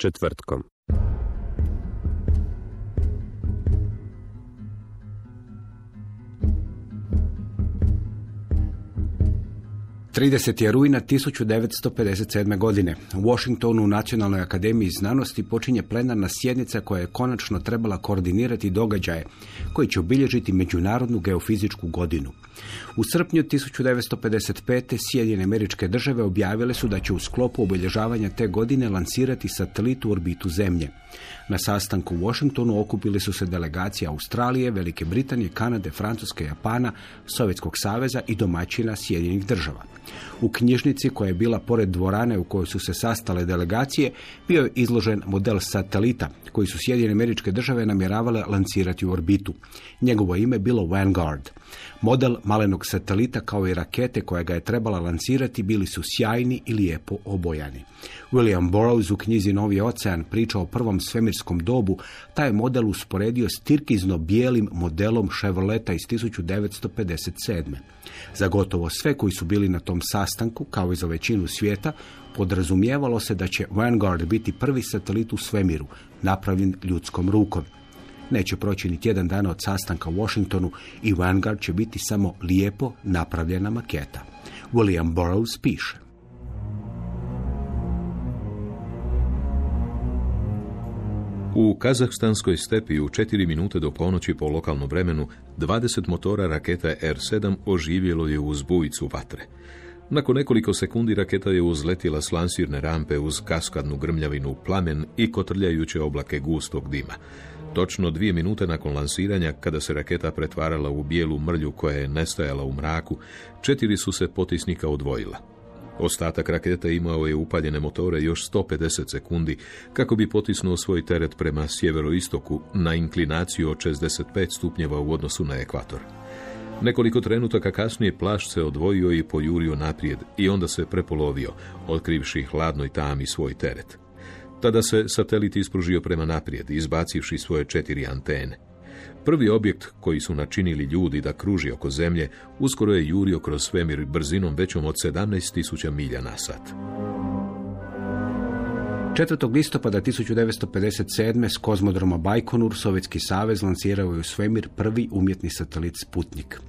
Četvrtkom. Trideset je rujna 1957. godine. U Washingtonu u Nacionalnoj akademiji znanosti počinje plenarna sjednica koja je konačno trebala koordinirati događaje koji će obilježiti Međunarodnu geofizičku godinu. U srpnju 1955. Sjedinjene američke države objavile su da će u sklopu obilježavanja te godine lansirati satelit u orbitu Zemlje. Na sastanku u Washingtonu okupili su se delegacije Australije, Velike Britanije, Kanade, Francuske, Japana, Sovjetskog saveza i domaćina Sjedinjenih država. U knjižnici koja je bila pored dvorane u kojoj su se sastale delegacije bio je izložen model satelita koji su Sjedinjene američke države namjeravale lancirati u orbitu. Njegovo ime bilo Vanguard. Model malenog satelita kao i rakete koja ga je trebala lancirati bili su sjajni i lijepo obojani. William Burroughs u knjizi Novi ocean priča o prvom svemirskom dobu, taj je model usporedio s tirkizno bijelim modelom Chevroleta iz 1957. Za gotovo sve koji su bili na tom sastanku, kao i za većinu svijeta, podrazumijevalo se da će Vanguard biti prvi satelit u svemiru, napravljen ljudskom rukom. Neće proći ni tjedan dana od sastanka u Washingtonu i Vanguard će biti samo lijepo napravljena maketa. William Burroughs piše. U kazahstanskoj stepi u 4 minute do ponoći po lokalnom vremenu 20 motora raketa R-7 oživjelo je uz bujicu vatre. Nakon nekoliko sekundi raketa je uzletila s lansirne rampe uz kaskadnu grmljavinu plamen i kotrljajuće oblake gustog dima. Točno dvije minute nakon lansiranja, kada se raketa pretvarala u bijelu mrlju koja je nestajala u mraku, četiri su se potisnika odvojila. Ostatak rakete imao je upaljene motore još 150 sekundi kako bi potisnuo svoj teret prema sjeveroistoku na inklinaciju od 65 stupnjeva u odnosu na ekvator. Nekoliko trenutaka kasnije plašt se odvojio i pojurio naprijed i onda se prepolovio, otkrivši hladnoj tami svoj teret. Tada se satelit ispružio prema naprijed, izbacivši svoje četiri antene. Prvi objekt koji su načinili ljudi da kruži oko zemlje, uskoro je jurio kroz svemir brzinom većom od 17.000 milja na sat. 4. listopada 1957. s kozmodroma Bajkonur Sovjetski savez lansirao je u svemir prvi umjetni satelit Sputnik.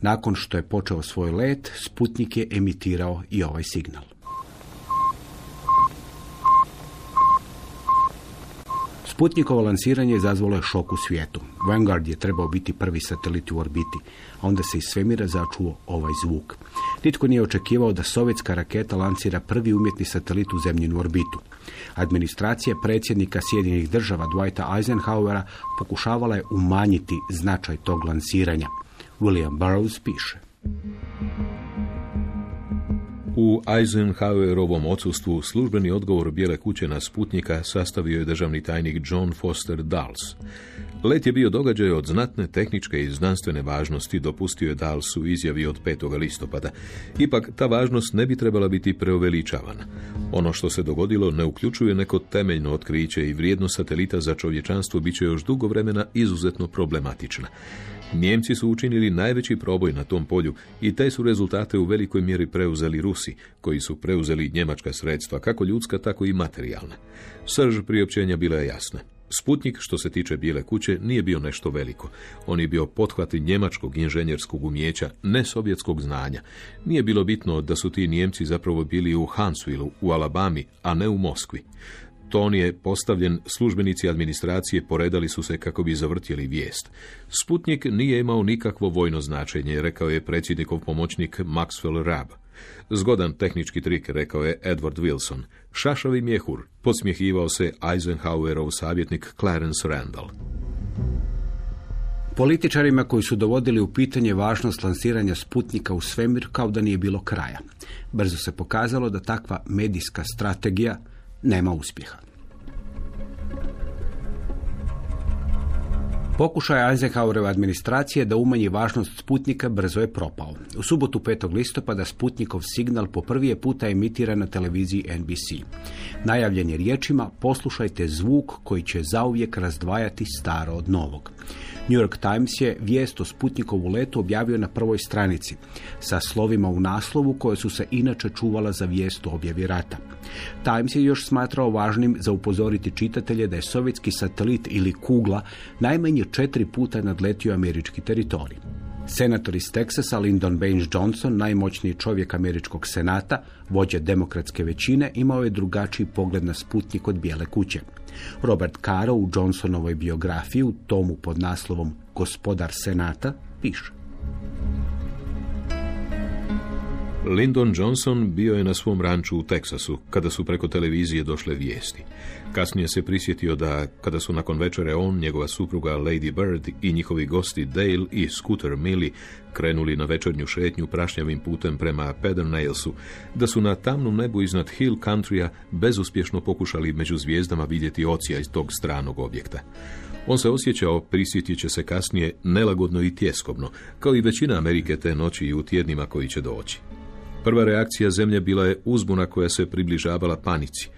Nakon što je počeo svoj let, Sputnik je emitirao i ovaj signal. Sputnikovo lansiranje izazvalo je šok u svijetu. Vanguard je trebao biti prvi satelit u orbiti, a onda se iz svemira začuo ovaj zvuk. Nitko nije očekivao da sovjetska raketa lansira prvi umjetni satelit u zemljinu orbitu. Administracija predsjednika Sjedinjenih država Dwighta Eisenhowera pokušavala je umanjiti značaj tog lansiranja. William Burroughs piše. U Eisenhowerovom odsustvu službeni odgovor Bijele kuće na Sputnika sastavio je državni tajnik John Foster Dulles. Let je bio događaj od znatne tehničke i znanstvene važnosti, dopustio je Dulles u izjavi od 5. listopada. Ipak, ta važnost ne bi trebala biti preuveličavana. Ono što se dogodilo ne uključuje neko temeljno otkriće i vrijednost satelita za čovječanstvo bit će još dugo vremena izuzetno problematična. Njemci su učinili najveći proboj na tom polju i te su rezultate u velikoj mjeri preuzeli Rusi, koji su preuzeli njemačka sredstva, kako ljudska, tako i materijalna. Srž priopćenja bila je jasna. Sputnik, što se tiče bijele kuće, nije bio nešto veliko. On je bio pothvati njemačkog inženjerskog umjeća, ne sovjetskog znanja. Nije bilo bitno da su ti Nijemci zapravo bili u Hansvillu, u Alabami, a ne u Moskvi. Ton je postavljen, službenici administracije poredali su se kako bi zavrtjeli vijest. Sputnik nije imao nikakvo vojno značenje, rekao je predsjednikov pomoćnik Maxwell Rabb. Zgodan tehnički trik, rekao je Edward Wilson. Šašavi mjehur, podsmjehivao se Eisenhowerov savjetnik Clarence Randall. Političarima koji su dovodili u pitanje važnost lansiranja Sputnika u svemir kao da nije bilo kraja. Brzo se pokazalo da takva medijska strategija nema uspjeha. Pokušaj Eisenhowerove administracije da umanji važnost Sputnika brzo je propao. U subotu 5. listopada Sputnikov signal po prvi je puta emitiran na televiziji NBC. Najavljen je riječima poslušajte zvuk koji će zauvijek razdvajati staro od novog. New York Times je vijest o Sputnikovu letu objavio na prvoj stranici sa slovima u naslovu koje su se inače čuvala za vijest o objavi rata. Times je još smatrao važnim za upozoriti čitatelje da je sovjetski satelit ili kugla najmanje četiri puta nadletio američki teritorij. Senator iz Teksasa Lyndon Baines Johnson, najmoćniji čovjek američkog senata, vođa demokratske većine, imao je drugačiji pogled na Sputnik od Bijele kuće. Robert Caro u Johnsonovoj biografiji u tomu pod naslovom Gospodar senata piše. Lyndon Johnson bio je na svom ranču u Teksasu, kada su preko televizije došle vijesti. Kasnije se prisjetio da, kada su nakon večere on, njegova supruga Lady Bird i njihovi gosti Dale i Scooter Millie krenuli na večernju šetnju prašnjavim putem prema Pedernalesu, da su na tamnom nebu iznad Hill Countrya bezuspješno pokušali među zvijezdama vidjeti ocija iz tog stranog objekta. On se osjećao, prisjetit će se kasnije, nelagodno i tjeskobno, kao i većina Amerike te noći i u tjednima koji će doći. Prva reakcija zemlje bila je uzbuna koja se približavala panici.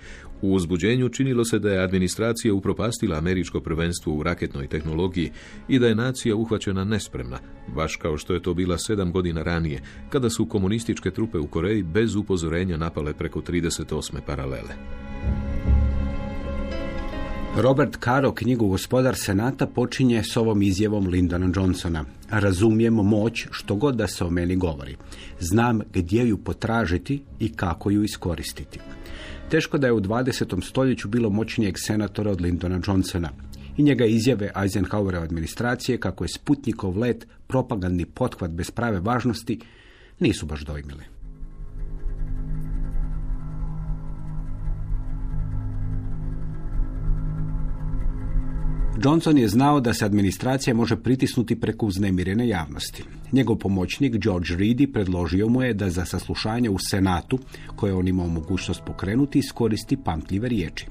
U uzbuđenju činilo se da je administracija upropastila američko prvenstvo u raketnoj tehnologiji i da je nacija uhvaćena nespremna, baš kao što je to bila sedam godina ranije, kada su komunističke trupe u Koreji bez upozorenja napale preko 38. paralele. Robert Caro knjigu Gospodar Senata počinje s ovom izjavom Lyndona Johnsona. Razumijem moć što god da se o meni govori. Znam gdje ju potražiti i kako ju iskoristiti. Teško da je u 20. stoljeću bilo moćnijeg senatora od Lyndona Johnsona. I njega izjave Eisenhowerove administracije kako je Sputnikov let propagandni pothvat bez prave važnosti nisu baš dojmili. Johnson je znao da se administracija može pritisnuti preko uznemirene javnosti. Njegov pomoćnik George Reedy predložio mu je da za saslušanje u Senatu, koje on imao mogućnost pokrenuti, iskoristi pamtljive riječi.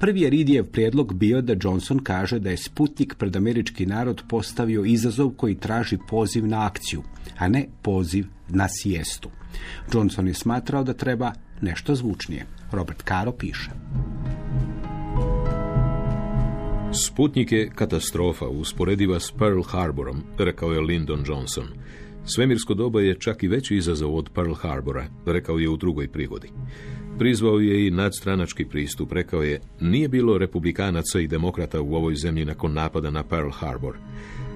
Prvi je Reedyjev prijedlog bio da Johnson kaže da je Sputnik pred američki narod postavio izazov koji traži poziv na akciju, a ne poziv na sijestu. Johnson je smatrao da treba nešto zvučnije. Robert Caro piše. Sputnik je katastrofa usporediva s Pearl Harborom, rekao je Lyndon Johnson. Svemirsko doba je čak i veći izazov od Pearl Harbora, rekao je u drugoj prigodi. Prizvao je i nadstranački pristup, rekao je, nije bilo republikanaca i demokrata u ovoj zemlji nakon napada na Pearl Harbor.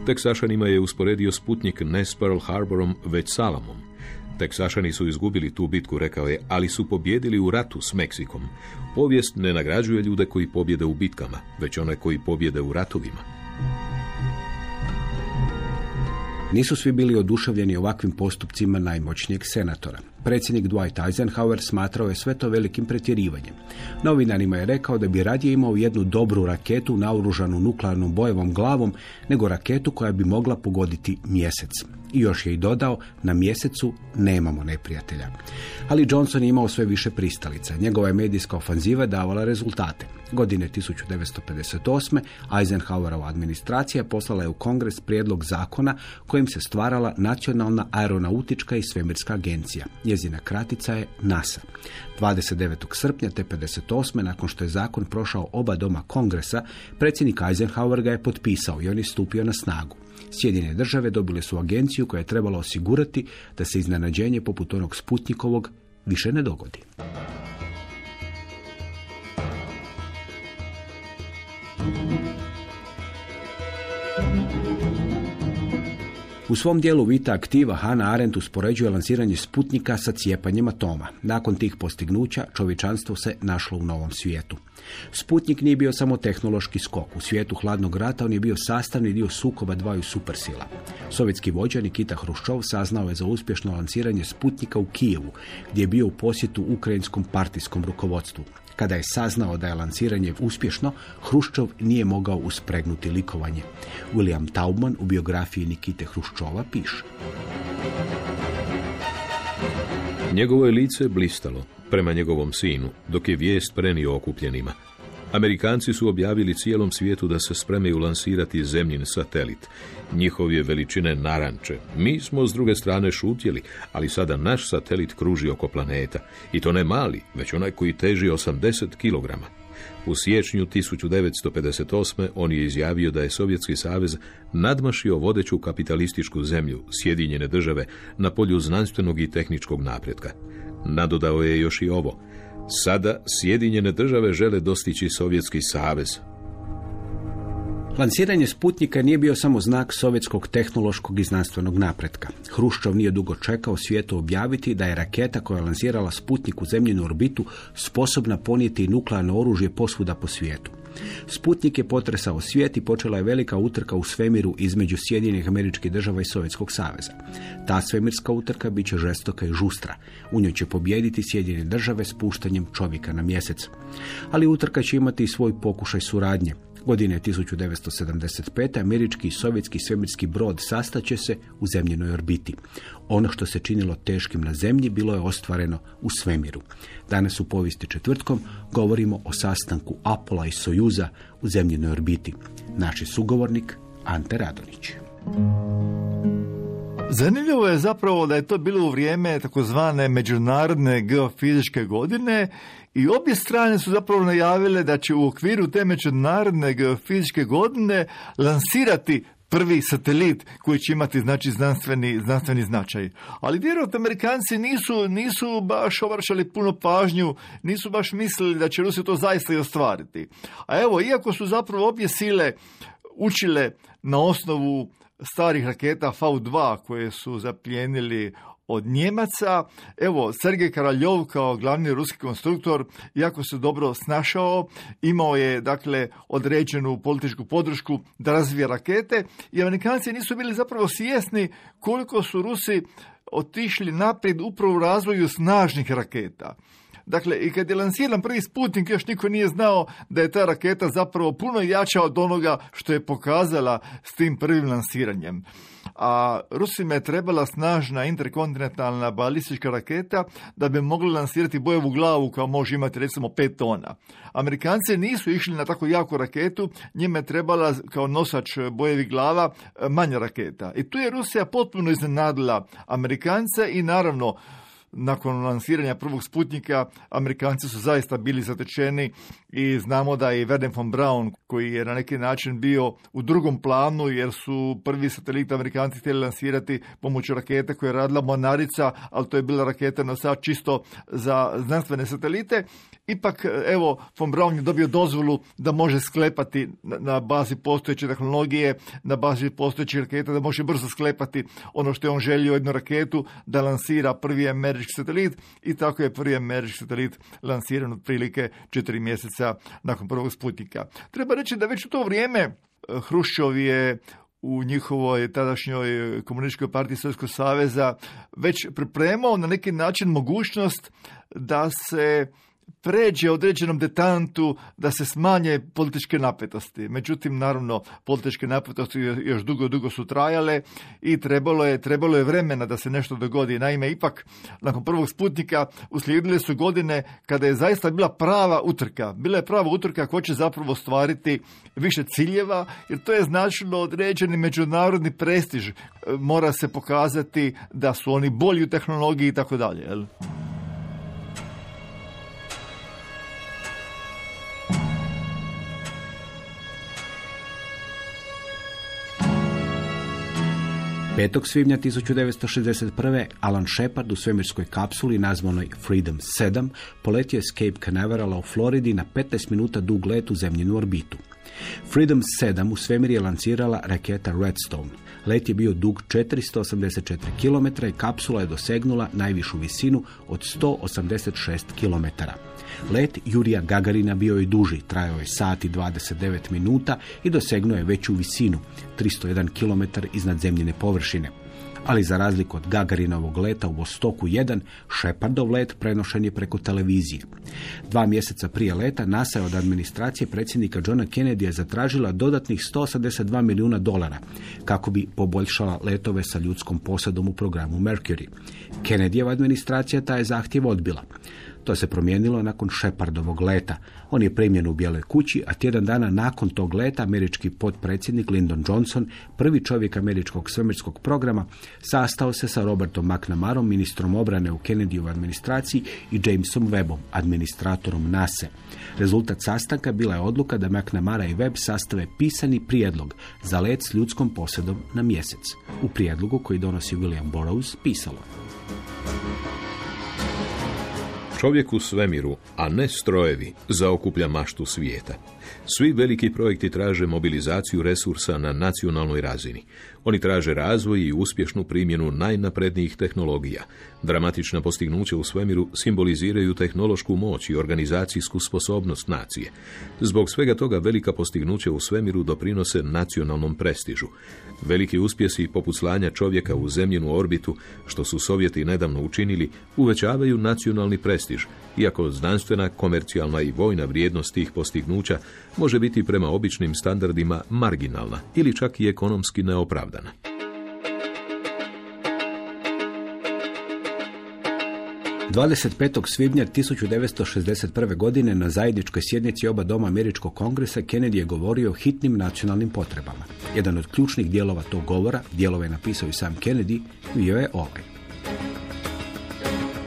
Teksašanima je usporedio Sputnik ne s Pearl Harborom, već Salamom. Teksašani su izgubili tu bitku, rekao je, ali su pobjedili u ratu s Meksikom. Povijest ne nagrađuje ljude koji pobjede u bitkama, već one koji pobjede u ratovima. Nisu svi bili oduševljeni ovakvim postupcima najmoćnijeg senatora. Predsjednik Dwight Eisenhower smatrao je sve to velikim pretjerivanjem. Novinarima je rekao da bi radije imao jednu dobru raketu naoružanu nuklearnom bojevom glavom nego raketu koja bi mogla pogoditi mjesec. I još je i dodao, na mjesecu nemamo neprijatelja. Ali Johnson je imao sve više pristalica. Njegova je medijska ofanziva davala rezultate. Godine 1958. Eisenhowerova administracija poslala je u kongres prijedlog zakona kojim se stvarala Nacionalna aeronautička i svemirska agencija. Njezina kratica je NASA. 29. srpnja te 58. nakon što je zakon prošao oba doma kongresa, predsjednik Eisenhower ga je potpisao i on je stupio na snagu. Sjedine države dobile su agenciju koja je trebala osigurati da se iznenađenje poput onog Sputnikovog više ne dogodi. U svom dijelu Vita aktiva Hannah Arendt uspoređuje lansiranje Sputnika sa cijepanjem atoma. Nakon tih postignuća čovječanstvo se našlo u novom svijetu. Sputnik nije bio samo tehnološki skok. U svijetu hladnog rata on je bio sastavni dio sukoba dvaju supersila. Sovjetski vođa Nikita Hruščov saznao je za uspješno lansiranje Sputnika u Kijevu, gdje je bio u posjetu ukrajinskom partijskom rukovodstvu. Kada je saznao da je lansiranje uspješno, Hruščov nije mogao uspregnuti likovanje. William Taubman u biografiji Nikite Hruščova piše. Njegovo je lice blistalo prema njegovom sinu, dok je vijest prenio okupljenima. Amerikanci su objavili cijelom svijetu da se spremaju lansirati zemljin satelit. Njihov je veličine naranče. Mi smo s druge strane šutjeli, ali sada naš satelit kruži oko planeta. I to ne mali, već onaj koji teži 80 kilograma. U siječnju 1958. on je izjavio da je Sovjetski savez nadmašio vodeću kapitalističku zemlju, Sjedinjene države, na polju znanstvenog i tehničkog napretka. Nadodao je još i ovo. Sada Sjedinjene države žele dostići Sovjetski savez. Lansiranje Sputnika nije bio samo znak sovjetskog tehnološkog i znanstvenog napretka. Hruščov nije dugo čekao svijetu objaviti da je raketa koja je lansirala Sputnik u zemljenu orbitu sposobna ponijeti nuklearno oružje posvuda po svijetu. Sputnik je potresao svijet i počela je velika utrka u svemiru između Sjedinjenih američkih država i Sovjetskog saveza. Ta svemirska utrka bit će žestoka i žustra. U njoj će pobijediti Sjedinjene države spuštanjem čovjeka na mjesec. Ali utrka će imati i svoj pokušaj suradnje. Godine 1975. američki i sovjetski svemirski brod sastaće se u zemljenoj orbiti. Ono što se činilo teškim na zemlji bilo je ostvareno u svemiru. Danas u povijesti četvrtkom govorimo o sastanku Apola i Sojuza u zemljenoj orbiti. Naši sugovornik Ante Radonić. Zanimljivo je zapravo da je to bilo u vrijeme takozvane međunarodne geofizičke godine i obje strane su zapravo najavile da će u okviru te međunarodne geofizičke godine lansirati prvi satelit koji će imati znači znanstveni, znanstveni značaj. Ali vjerojatno Amerikanci nisu, nisu baš obraćali puno pažnju, nisu baš mislili da će Rusi to zaista i ostvariti. A evo, iako su zapravo obje sile učile na osnovu starih raketa V2 koje su zapljenili od Njemaca. Evo, Sergej Karaljov kao glavni ruski konstruktor, jako se dobro snašao, imao je, dakle, određenu političku podršku da razvije rakete i Amerikanci nisu bili zapravo svjesni koliko su Rusi otišli naprijed upravo u razvoju snažnih raketa. Dakle, i kad je lansiran prvi Sputnik, još niko nije znao da je ta raketa zapravo puno jača od onoga što je pokazala s tim prvim lansiranjem. A Rusima je trebala snažna interkontinentalna balistička raketa da bi mogli lansirati bojevu glavu koja može imati recimo 5 tona. Amerikanci nisu išli na tako jaku raketu, njima je trebala kao nosač bojevi glava manja raketa. I tu je Rusija potpuno iznenadila Amerikance i naravno nakon lansiranja prvog Sputnika Amerikanci su zaista bili zatečeni i znamo da je Werner von Braun koji je na neki način bio u drugom planu jer su prvi satelit Amerikanci htjeli lansirati pomoću rakete koje je radila Monarica, ali to je bila raketa nosač čisto za znanstvene satelite. Ipak, evo, von Braun je dobio dozvolu da može sklepati na bazi postojeće tehnologije, na bazi postojećih raketa, da može brzo sklepati ono što je on želio jednu raketu, da lansira prvi američki satelit i tako je prvi američki satelit lansiran otprilike četiri mjeseca nakon prvog Sputnika. Treba reći da već u to vrijeme eh, Hruščov je u njihovoj tadašnjoj komunističkoj partiji Sovjetskog saveza već pripremao na neki način mogućnost da se pređe određenom detantu da se smanje političke napetosti. Međutim, naravno, političke napetosti još dugo, dugo su trajale i trebalo je, trebalo je vremena da se nešto dogodi. Naime, ipak, nakon prvog sputnika uslijedile su godine kada je zaista bila prava utrka. Bila je prava utrka ko će zapravo stvariti više ciljeva, jer to je značilo određeni međunarodni prestiž. Mora se pokazati da su oni bolji u tehnologiji i tako dalje. 5. svibnja 1961. Alan Shepard u svemirskoj kapsuli nazvanoj Freedom 7 poletio je s Cape Canaverala u Floridi na 15 minuta dug let u zemljenu orbitu. Freedom 7 u svemir je lancirala raketa Redstone. Let je bio dug 484 km i kapsula je dosegnula najvišu visinu od 186 km. Let Jurija Gagarina bio je duži, trajao je sat i 29 minuta i dosegnuo je veću visinu, 301 km iznad zemljine površine ali za razliku od Gagarinovog leta u Vostoku 1, Shepardov let prenošen je preko televizije. Dva mjeseca prije leta NASA je od administracije predsjednika Johna Kennedya zatražila dodatnih 182 milijuna dolara kako bi poboljšala letove sa ljudskom posadom u programu Mercury. Kennedyjeva administracija taj je zahtjev odbila. To se promijenilo nakon Shepardovog leta. On je primjen u Bijeloj kući, a tjedan dana nakon tog leta američki potpredsjednik Lyndon Johnson, prvi čovjek američkog svemirskog programa, sastao se sa Robertom McNamarom, ministrom obrane u Kennedyjevoj administraciji i Jamesom Webbom, administratorom NASA. Rezultat sastanka bila je odluka da McNamara i Webb sastave pisani prijedlog za let s ljudskom posjedom na mjesec. U prijedlogu koji donosi William Burroughs pisalo. Čovjek u svemiru, a ne strojevi, zaokuplja maštu svijeta. Svi veliki projekti traže mobilizaciju resursa na nacionalnoj razini. Oni traže razvoj i uspješnu primjenu najnaprednijih tehnologija. Dramatična postignuća u svemiru simboliziraju tehnološku moć i organizacijsku sposobnost nacije. Zbog svega toga velika postignuća u svemiru doprinose nacionalnom prestižu. Veliki uspjesi poput slanja čovjeka u zemljenu orbitu, što su Sovjeti nedavno učinili, uvećavaju nacionalni prestiž, iako znanstvena, komercijalna i vojna vrijednost tih postignuća može biti prema običnim standardima marginalna ili čak i ekonomski neopravdana. Dvadeset pet svibnja 1961. godine na zajedničkoj sjednici oba doma američkog kongresa Kennedy je govorio o hitnim nacionalnim potrebama. Jedan od ključnih dijelova tog govora, dijelove je napisao i sam Kennedy, bio je ovaj.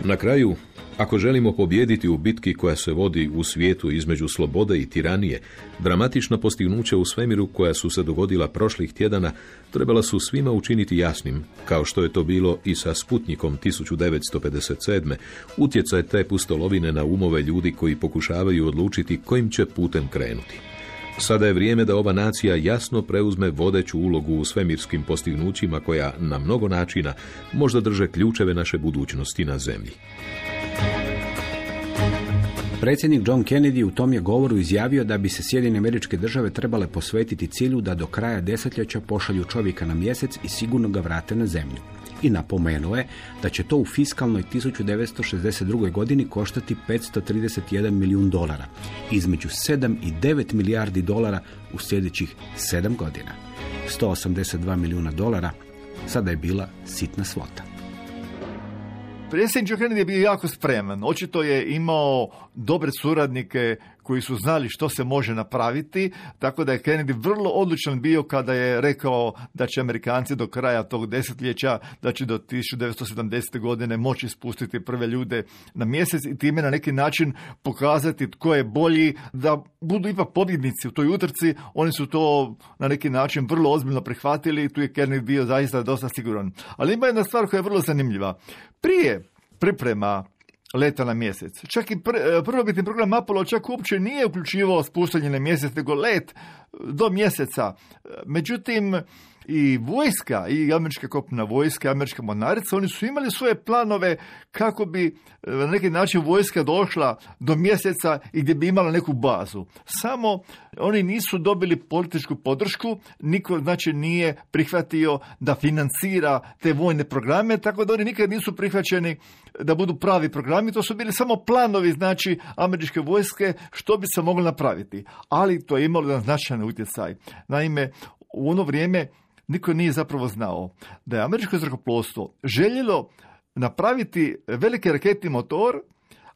Na kraju ako želimo pobijediti u bitki koja se vodi u svijetu između slobode i tiranije, dramatična postignuća u svemiru koja su se dogodila prošlih tjedana trebala su svima učiniti jasnim, kao što je to bilo i sa Sputnikom 1957. Utjecaj te pustolovine na umove ljudi koji pokušavaju odlučiti kojim će putem krenuti. Sada je vrijeme da ova nacija jasno preuzme vodeću ulogu u svemirskim postignućima koja na mnogo načina možda drže ključeve naše budućnosti na zemlji. Predsjednik John Kennedy u tom je govoru izjavio da bi se Sjedinjene američke države trebale posvetiti cilju da do kraja desetljeća pošalju čovjeka na mjesec i sigurno ga vrate na zemlju. I napomenuo je da će to u fiskalnoj 1962. godini koštati 531 milijun dolara, između 7 i 9 milijardi dolara u sljedećih 7 godina. 182 milijuna dolara sada je bila sitna svota. Predsjednik Kennedy je bio jako spreman. Očito je imao dobre suradnike koji su znali što se može napraviti, tako da je Kennedy vrlo odlučan bio kada je rekao da će Amerikanci do kraja tog desetljeća, da će do 1970. godine moći spustiti prve ljude na mjesec i time na neki način pokazati tko je bolji, da budu ipak pobjednici u toj utrci. Oni su to na neki način vrlo ozbiljno prihvatili i tu je Kennedy bio zaista dosta siguran. Ali ima jedna stvar koja je vrlo zanimljiva. Prije priprema leta na mjesec. Čak i pr prvobitni program Apollo čak uopće nije uključivao spuštanje na mjesec, nego let do mjeseca. Međutim, i vojska, i američka kopna vojska, i američka monarica, oni su imali svoje planove kako bi e, na neki način vojska došla do mjeseca i gdje bi imala neku bazu. Samo oni nisu dobili političku podršku, niko znači nije prihvatio da financira te vojne programe, tako da oni nikad nisu prihvaćeni da budu pravi programi, to su bili samo planovi znači američke vojske što bi se moglo napraviti. Ali to je imalo jedan značajan utjecaj. Naime, u ono vrijeme niko nije zapravo znao da je američko zrakoplovstvo željelo napraviti veliki raketni motor,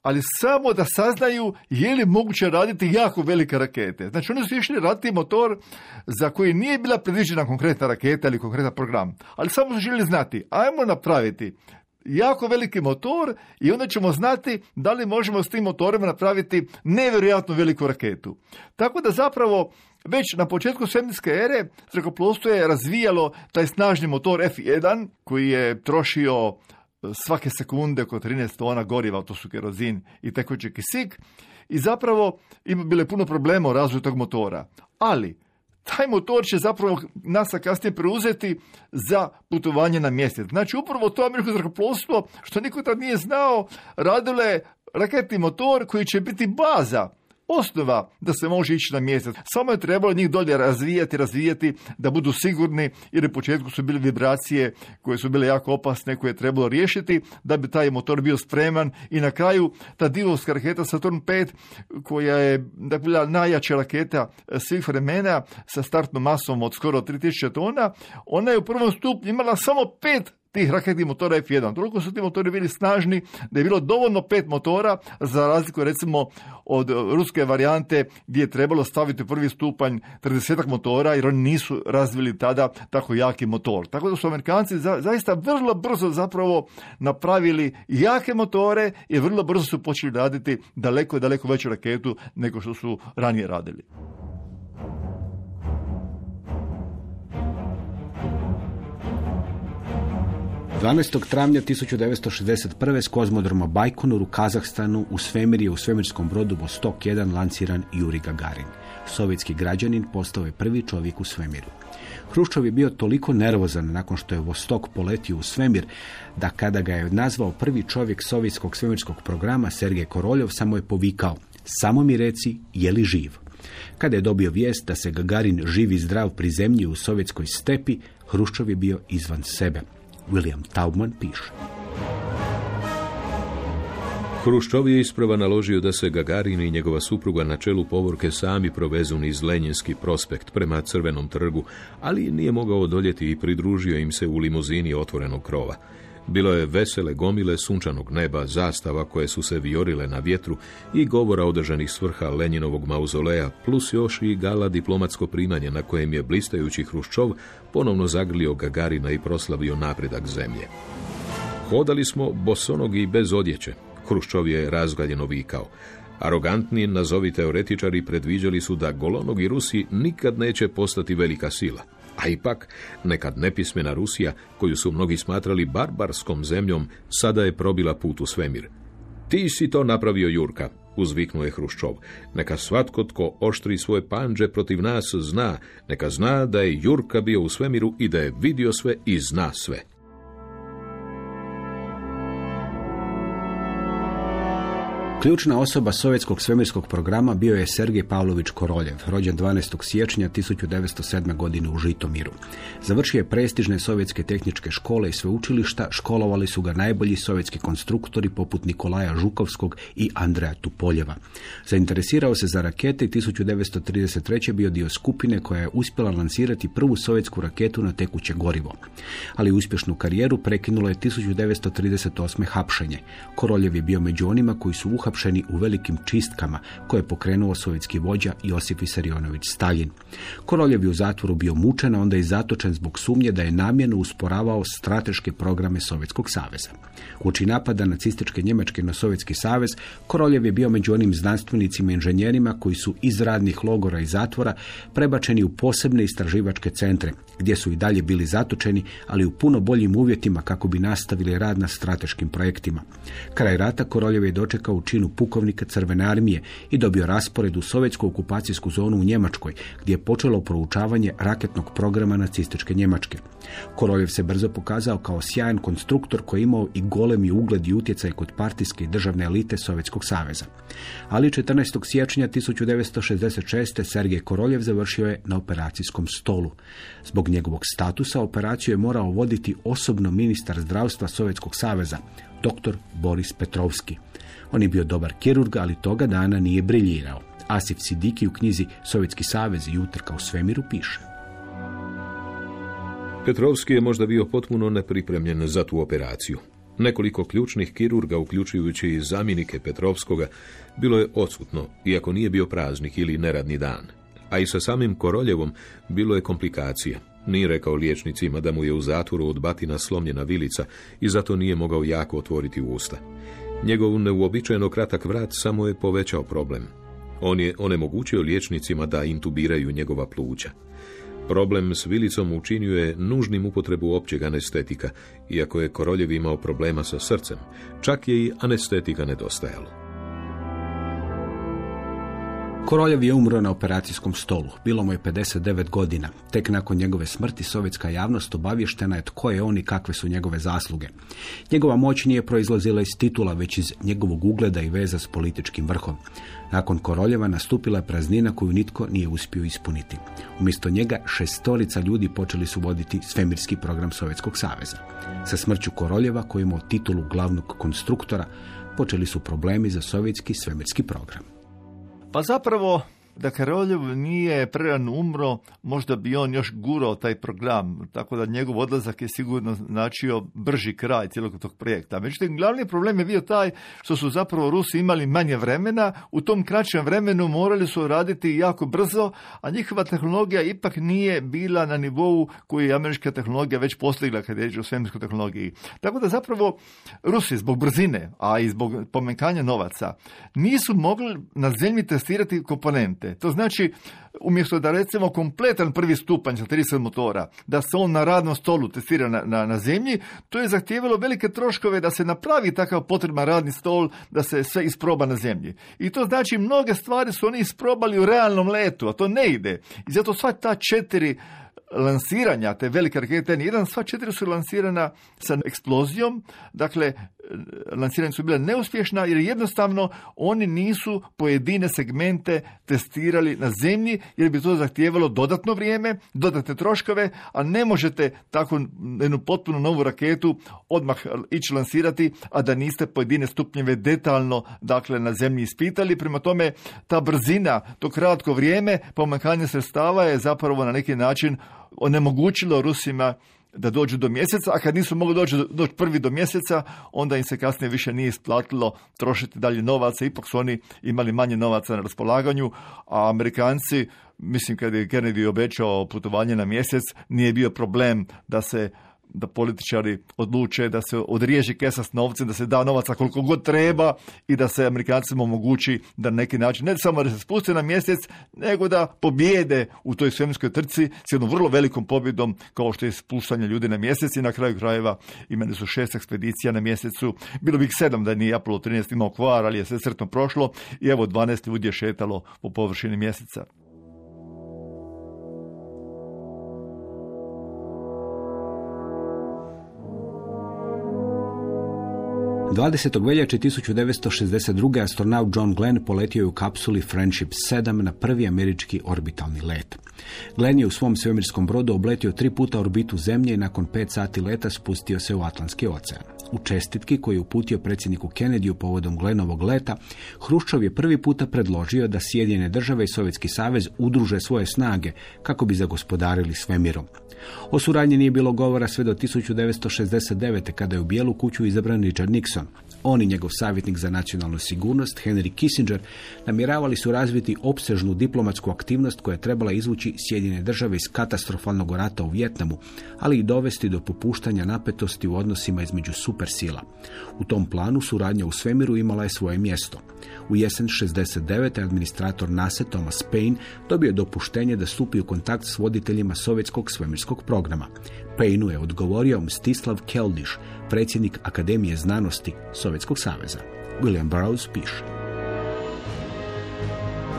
ali samo da saznaju je li moguće raditi jako velike rakete. Znači oni su išli raditi motor za koji nije bila predviđena konkretna raketa ili konkretan program, ali samo su željeli znati, ajmo napraviti jako veliki motor i onda ćemo znati da li možemo s tim motorima napraviti nevjerojatno veliku raketu. Tako da zapravo već na početku svemirske ere zrakoplovstvo je razvijalo taj snažni motor F1 koji je trošio e, svake sekunde oko 13 tona goriva, to su kerozin i tekući kisik i zapravo ima bile puno problema u razvoju tog motora. ali taj motor će zapravo NASA kasnije preuzeti za putovanje na mjesec. Znači upravo to američko zrakoplovstvo, što niko tad nije znao, radilo je raketni motor koji će biti baza osnova da se može ići na mjesec. Samo je trebalo njih dolje razvijati, razvijati, da budu sigurni, jer u početku su bile vibracije koje su bile jako opasne, koje je trebalo riješiti, da bi taj motor bio spreman i na kraju ta divovska raketa Saturn 5, koja je da bila najjača raketa svih vremena sa startnom masom od skoro 3000 tona, ona je u prvom stupnju imala samo pet tih raketnih motora F1. Toliko su ti motori bili snažni da je bilo dovoljno pet motora za razliku recimo od ruske varijante gdje je trebalo staviti prvi stupanj 30 motora jer oni nisu razvili tada tako jaki motor. Tako da su Amerikanci za, zaista vrlo brzo zapravo napravili jake motore i vrlo brzo su počeli raditi daleko daleko veću raketu nego što su ranije radili. 12. travnja 1961. s kozmodroma Bajkonur u Kazahstanu u svemir je u svemirskom brodu Vostok 1 lanciran Juri Gagarin. Sovjetski građanin postao je prvi čovjek u svemiru. Hruščov je bio toliko nervozan nakon što je Vostok poletio u svemir, da kada ga je nazvao prvi čovjek sovjetskog svemirskog programa, Sergej Koroljov, samo je povikao, samo mi reci, je li živ? Kada je dobio vijest da se Gagarin živi zdrav pri zemlji u sovjetskoj stepi, Hruščov je bio izvan sebe. William Taubman piše. Hruščov je isprava naložio da se Gagarin i njegova supruga na čelu povorke sami provezu niz Lenjinski prospekt prema Crvenom trgu, ali nije mogao odoljeti i pridružio im se u limuzini otvorenog krova. Bilo je vesele gomile sunčanog neba, zastava koje su se viorile na vjetru i govora održanih svrha Lenjinovog mauzoleja, plus još i gala diplomatsko primanje na kojem je blistajući Hruščov ponovno zagrlio Gagarina i proslavio napredak zemlje. Hodali smo bosonogi i bez odjeće. Hruščov je razgaljeno vikao. Arogantni, nazovi teoretičari, predviđali su da golonogi Rusi nikad neće postati velika sila. A ipak, nekad nepismena Rusija, koju su mnogi smatrali barbarskom zemljom, sada je probila put u svemir. Ti si to napravio, Jurka, uzviknuo je Hruščov. Neka svatko tko oštri svoje panđe protiv nas zna, neka zna da je Jurka bio u svemiru i da je vidio sve i zna sve. Ključna osoba sovjetskog svemirskog programa bio je Sergej Pavlović Koroljev, rođen 12. siječnja 1907. godine u Žitomiru. Završio je prestižne sovjetske tehničke škole i sveučilišta, školovali su ga najbolji sovjetski konstruktori poput Nikolaja Žukovskog i Andreja Tupoljeva. Zainteresirao se za rakete i 1933. bio dio skupine koja je uspjela lansirati prvu sovjetsku raketu na tekuće gorivo. Ali uspješnu karijeru prekinulo je 1938. hapšenje. Koroljev je bio među onima koji su uhapšeni u velikim čistkama koje je pokrenuo sovjetski vođa Josif Visarionović Stalin. Koroljev je u zatvoru bio mučen, a onda je zatočen zbog sumnje da je namjerno usporavao strateške programe Sovjetskog saveza. Uči napada nacističke Njemačke na Sovjetski savez, Koroljev je bio među onim znanstvenicima i inženjerima koji su iz radnih logora i zatvora prebačeni u posebne istraživačke centre, gdje su i dalje bili zatočeni, ali u puno boljim uvjetima kako bi nastavili rad na strateškim projektima. Kraj rata Koroljev je dočekao u činu pukovnika Crvene armije i dobio raspored u sovjetsku okupacijsku zonu u Njemačkoj, gdje je počelo proučavanje raketnog programa nacističke Njemačke. Koroljev se brzo pokazao kao sjajan konstruktor koji je imao i golemi ugled i utjecaj kod partijske i državne elite Sovjetskog saveza. Ali 14. siječnja 1966. Sergej Koroljev završio je na operacijskom stolu. Zbog njegovog statusa operaciju je morao voditi osobno ministar zdravstva Sovjetskog saveza, dr. Boris Petrovski. On je bio dobar kirurg, ali toga dana nije briljirao. Asif Sidiki u knjizi Sovjetski savez i utrka u svemiru piše. Petrovski je možda bio potpuno nepripremljen za tu operaciju. Nekoliko ključnih kirurga, uključujući i zamjenike Petrovskoga, bilo je odsutno, iako nije bio praznik ili neradni dan. A i sa samim Koroljevom bilo je komplikacija. Nije rekao liječnicima da mu je u zatvoru od batina slomljena vilica i zato nije mogao jako otvoriti usta. Njegov neuobičajeno kratak vrat samo je povećao problem. On je onemogućio liječnicima da intubiraju njegova pluća. Problem s vilicom učinio je nužnim upotrebu općeg anestetika, iako je Koroljev imao problema sa srcem, čak je i anestetika nedostajalo. Koroljev je umro na operacijskom stolu. Bilo mu je 59 godina. Tek nakon njegove smrti sovjetska javnost obavještena je tko je on i kakve su njegove zasluge. Njegova moć nije proizlazila iz titula, već iz njegovog ugleda i veza s političkim vrhom. Nakon Koroljeva nastupila je praznina koju nitko nije uspio ispuniti. Umjesto njega šestorica ljudi počeli su voditi svemirski program Sovjetskog saveza. Sa smrću Koroljeva, koji imao titulu glavnog konstruktora, počeli su problemi za sovjetski svemirski program. Pa zapravo da Karoljev nije prerano umro, možda bi on još gurao taj program, tako da njegov odlazak je sigurno značio brži kraj cijelog tog projekta. Međutim, glavni problem je bio taj što su zapravo Rusi imali manje vremena, u tom kraćem vremenu morali su raditi jako brzo, a njihova tehnologija ipak nije bila na nivou koji je američka tehnologija već postigla kad je o svemirskoj tehnologiji. Tako da zapravo Rusi zbog brzine, a i zbog pomenkanja novaca, nisu mogli na zemlji testirati komponente to znači, umjesto da recimo kompletan prvi stupanj sa 30 motora, da se on na radnom stolu testira na, na, na zemlji, to je zahtijevalo velike troškove da se napravi takav potreban radni stol, da se sve isproba na zemlji. I to znači mnoge stvari su oni isprobali u realnom letu, a to ne ide. I zato sva ta četiri lansiranja te velike rakete N1, sva četiri su lansirana sa eksplozijom, dakle lansiranja su bila neuspješna jer jednostavno oni nisu pojedine segmente testirali na zemlji jer bi to zahtijevalo dodatno vrijeme, dodatne troškove, a ne možete tako jednu potpuno novu raketu odmah ići lansirati, a da niste pojedine stupnjeve detaljno dakle na zemlji ispitali. Prema tome ta brzina, to kratko vrijeme, pomakanje sredstava je zapravo na neki način onemogućilo Rusima da dođu do mjeseca, a kad nisu mogli doći, doći prvi do mjeseca, onda im se kasnije više nije isplatilo trošiti dalje novaca, ipak su oni imali manje novaca na raspolaganju, a Amerikanci, mislim kad je Kennedy obećao putovanje na mjesec, nije bio problem da se da političari odluče da se odriježi kesa s novcem, da se da novaca koliko god treba i da se Amerikancima omogući da na neki način, ne samo da se spuste na mjesec, nego da pobjede u toj svemirskoj trci s jednom vrlo velikom pobjedom kao što je spuštanje ljudi na mjesec i na kraju krajeva imali su šest ekspedicija na mjesecu. Bilo bi ih sedam da nije Apollo 13 imao kvar, ali je sve sretno prošlo i evo 12 ljudi je šetalo po površini mjeseca. 20. veljače 1962. astronaut John Glenn poletio je u kapsuli Friendship 7 na prvi američki orbitalni let. Glenn je u svom svemirskom brodu obletio tri puta orbitu Zemlje i nakon pet sati leta spustio se u Atlantski ocean. U čestitki koji je uputio predsjedniku Kennedyu povodom Glenovog leta, Hruščov je prvi puta predložio da Sjedinjene države i Sovjetski savez udruže svoje snage kako bi zagospodarili svemirom. O suradnji nije bilo govora sve do 1969. kada je u Bijelu kuću izabran Richard Nixon. On i njegov savjetnik za nacionalnu sigurnost, Henry Kissinger, namjeravali su razviti opsežnu diplomatsku aktivnost koja je trebala izvući Sjedine države iz katastrofalnog rata u Vjetnamu, ali i dovesti do popuštanja napetosti u odnosima između supersila. U tom planu suradnja u svemiru imala je svoje mjesto. U jesen 69. administrator NASA Thomas Paine dobio je dopuštenje da stupi u kontakt s voditeljima sovjetskog svemirskog programa. Painu je odgovorio Mstislav Keldiš, predsjednik Akademije znanosti Sovjetskog saveza. William Burroughs piše.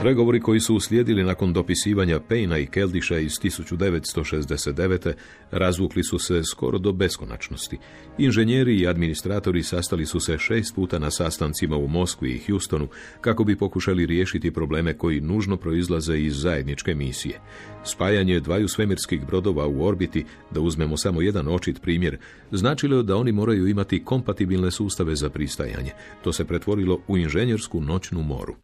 Pregovori koji su uslijedili nakon dopisivanja Pejna i Keldiša iz 1969. razvukli su se skoro do beskonačnosti. Inženjeri i administratori sastali su se šest puta na sastancima u Moskvi i Houstonu kako bi pokušali riješiti probleme koji nužno proizlaze iz zajedničke misije. Spajanje dvaju svemirskih brodova u orbiti, da uzmemo samo jedan očit primjer, značilo je da oni moraju imati kompatibilne sustave za pristajanje. To se pretvorilo u inženjersku noćnu moru.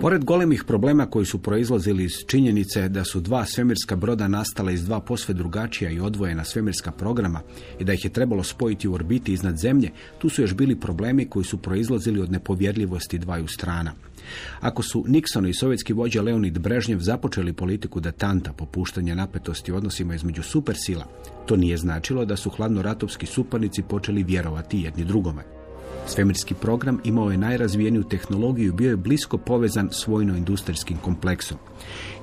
Pored golemih problema koji su proizlazili iz činjenice da su dva svemirska broda nastala iz dva posve drugačija i odvojena svemirska programa i da ih je trebalo spojiti u orbiti iznad zemlje, tu su još bili problemi koji su proizlazili od nepovjerljivosti dvaju strana. Ako su Nixon i sovjetski vođa Leonid Brežnjev započeli politiku detanta popuštanja napetosti odnosima između supersila, to nije značilo da su hladnoratovski suparnici počeli vjerovati jedni drugome. Svemirski program imao je najrazvijeniju tehnologiju i bio je blisko povezan s vojno-industrijskim kompleksom.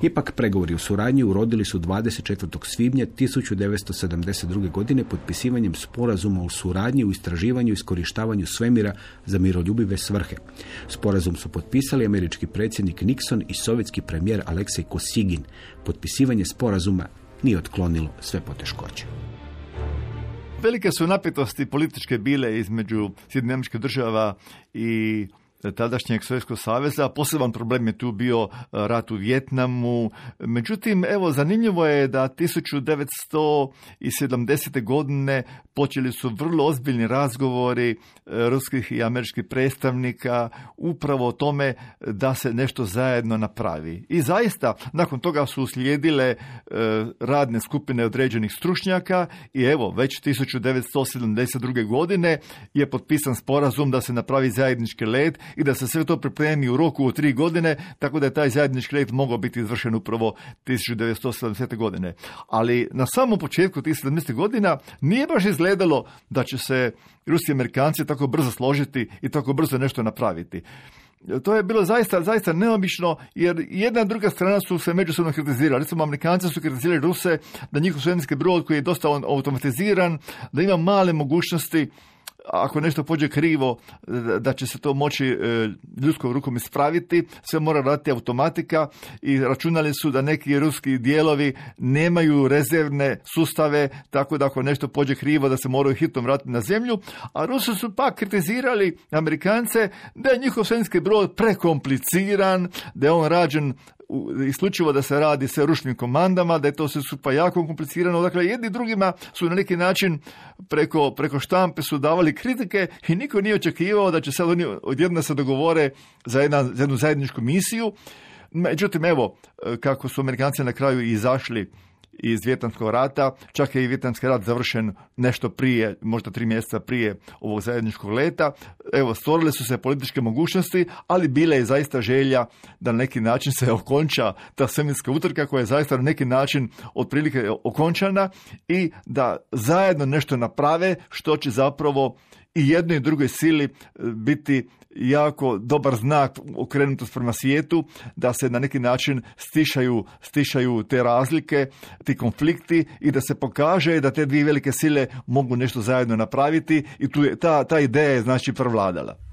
Ipak pregovori u suradnji urodili su 24. svibnja 1972. godine potpisivanjem sporazuma o suradnji u istraživanju i iskorištavanju svemira za miroljubive svrhe. Sporazum su potpisali američki predsjednik Nixon i sovjetski premijer Aleksej Kosigin. Potpisivanje sporazuma nije otklonilo sve poteškoće. Velike su napetosti političke bile između Sjedinjenih država i tadašnjeg Sovjetskog saveza. Poseban problem je tu bio e, rat u Vjetnamu. Međutim, evo, zanimljivo je da 1970. godine počeli su vrlo ozbiljni razgovori e, ruskih i američkih predstavnika upravo o tome da se nešto zajedno napravi. I zaista, nakon toga su uslijedile e, radne skupine određenih stručnjaka i evo, već 1972. godine je potpisan sporazum da se napravi zajednički led i da se sve to pripremi u roku od tri godine, tako da je taj zajednički let mogao biti izvršen upravo 1970. godine. Ali na samom početku tih 70. godina nije baš izgledalo da će se Rusi i Amerikanci tako brzo složiti i tako brzo nešto napraviti. To je bilo zaista, zaista neobično, jer jedna i druga strana su se međusobno kritizirali. Recimo, Amerikanci su kritizirali Ruse da njihov svemirski brod koji je dosta automatiziran, da ima male mogućnosti ako nešto pođe krivo, da će se to moći e, ljudskom rukom ispraviti, sve mora raditi automatika i računali su da neki ruski dijelovi nemaju rezervne sustave, tako da ako nešto pođe krivo da se moraju hitno vratiti na zemlju, a Rusi su pak kritizirali Amerikance da je njihov svemirski brod prekompliciran, da je on rađen isključivo da se radi sa ručnim komandama, da je to sve supa jako komplicirano. Dakle, jedni drugima su na neki način preko, preko štampe su davali kritike i niko nije očekivao da će sad oni odjedno se dogovore za, jedna, za jednu zajedničku misiju. Međutim, evo, kako su Amerikanci na kraju izašli iz Vjetnamskog rata, čak je i Vjetnamski rat završen nešto prije, možda tri mjeseca prije ovog zajedničkog leta. Evo, stvorile su se političke mogućnosti, ali bila je zaista želja da na neki način se okonča ta svemirska utrka koja je zaista na neki način otprilike okončana i da zajedno nešto naprave što će zapravo i jednoj i drugoj sili e, biti jako dobar znak okrenutost prema svijetu, da se na neki način stišaju, stišaju te razlike, ti konflikti i da se pokaže da te dvije velike sile mogu nešto zajedno napraviti i tu je, ta, ta ideja je znači prevladala.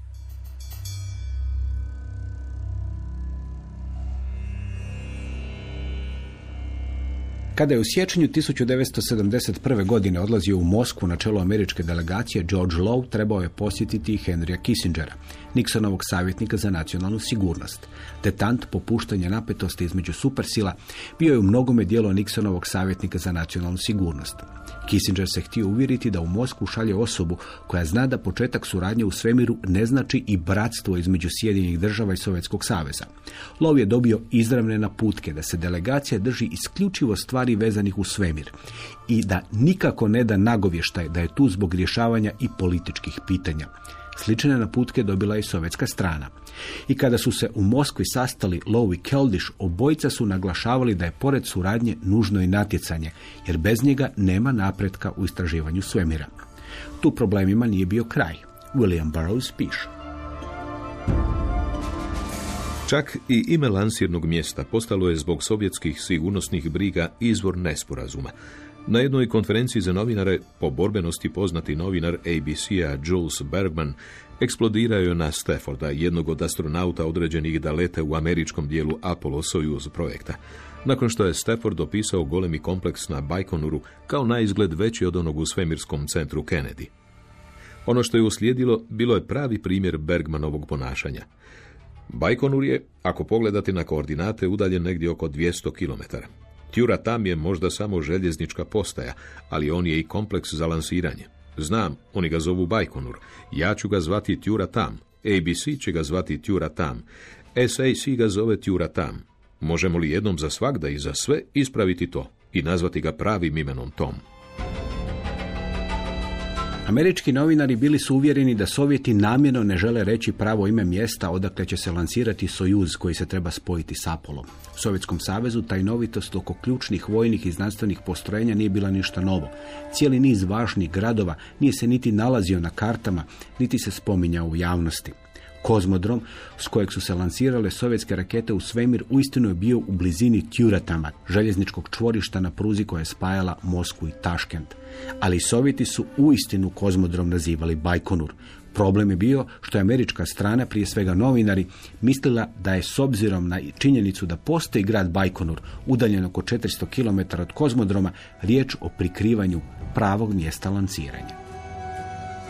Kada je u siječnju 1971. godine odlazio u Moskvu na čelo američke delegacije, George Lowe trebao je posjetiti Henrya Kissingera, Nixonovog savjetnika za nacionalnu sigurnost. Detant popuštanja napetosti između supersila bio je u mnogome dijelo Nixonovog savjetnika za nacionalnu sigurnost. Kissinger se htio uvjeriti da u Moskvu šalje osobu koja zna da početak suradnje u svemiru ne znači i bratstvo između Sjedinjenih država i Sovjetskog saveza. Lov je dobio izravne naputke da se delegacija drži isključivo stvari vezanih u svemir i da nikako ne da nagovještaj da je tu zbog rješavanja i političkih pitanja. Slične naputke dobila i sovjetska strana. I kada su se u Moskvi sastali Lowe i Keldish, obojica su naglašavali da je pored suradnje nužno i natjecanje, jer bez njega nema napretka u istraživanju svemira. Tu problemima nije bio kraj. William Burroughs piše. Čak i ime lansirnog mjesta postalo je zbog sovjetskih sigurnosnih briga izvor nesporazuma. Na jednoj konferenciji za novinare po borbenosti poznati novinar ABC-a Jules Bergman eksplodirao na Stafforda, jednog od astronauta određenih da lete u američkom dijelu Apollo Soyuz projekta. Nakon što je Stafford opisao golemi kompleks na Bajkonuru kao na izgled veći od onog u svemirskom centru Kennedy. Ono što je uslijedilo bilo je pravi primjer Bergmanovog ponašanja. Bajkonur je, ako pogledate na koordinate, udaljen negdje oko 200 km. Tjura tam je možda samo željeznička postaja, ali on je i kompleks za lansiranje. Znam, oni ga zovu Bajkonur. Ja ću ga zvati Tjura tam. ABC će ga zvati Tjura tam. SAC ga zove Tjura tam. Možemo li jednom za svakda i za sve ispraviti to i nazvati ga pravim imenom Tom? Američki novinari bili su uvjereni da Sovjeti namjerno ne žele reći pravo ime mjesta odakle će se lansirati Sojuz koji se treba spojiti s Apolom. U Sovjetskom savezu tajnovitost oko ključnih vojnih i znanstvenih postrojenja nije bila ništa novo. Cijeli niz važnih gradova nije se niti nalazio na kartama, niti se spominjao u javnosti. Kozmodrom, s kojeg su se lansirale sovjetske rakete u svemir, uistinu je bio u blizini Tjuratama, željezničkog čvorišta na pruzi koja je spajala Mosku i Taškent. Ali Sovjeti su uistinu Kozmodrom nazivali Bajkonur. Problem je bio što je američka strana, prije svega novinari, mislila da je s obzirom na činjenicu da postoji grad Bajkonur, udaljen oko 400 km od kozmodroma, riječ o prikrivanju pravog mjesta lanciranja.